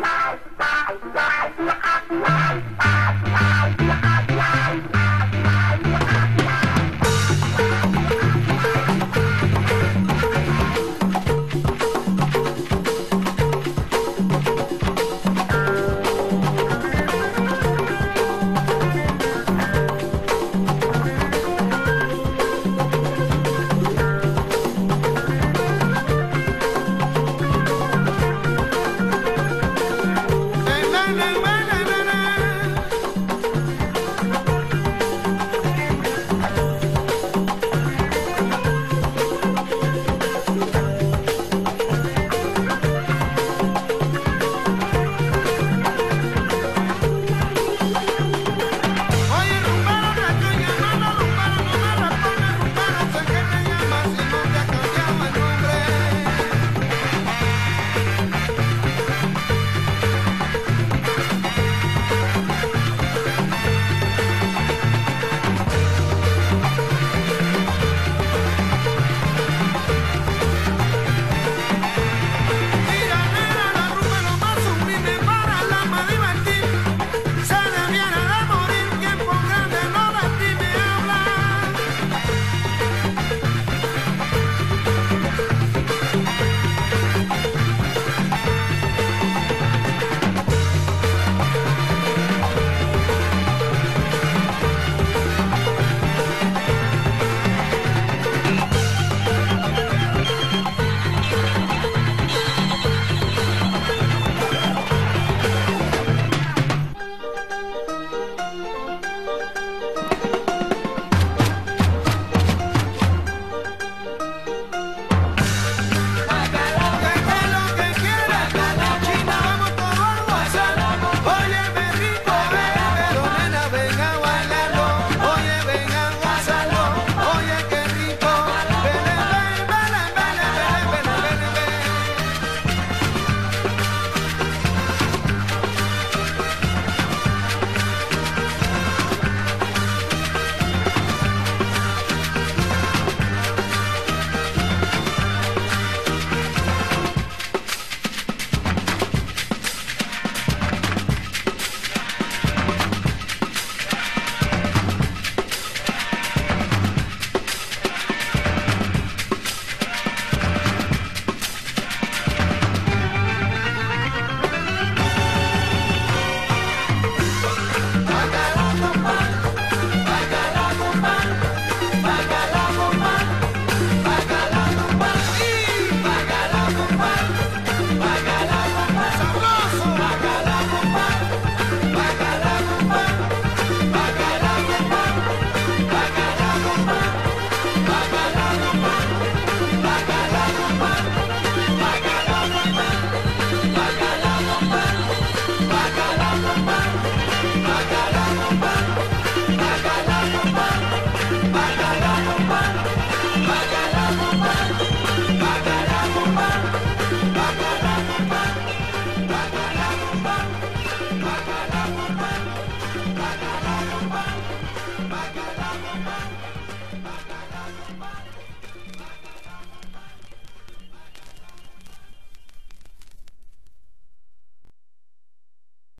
life life life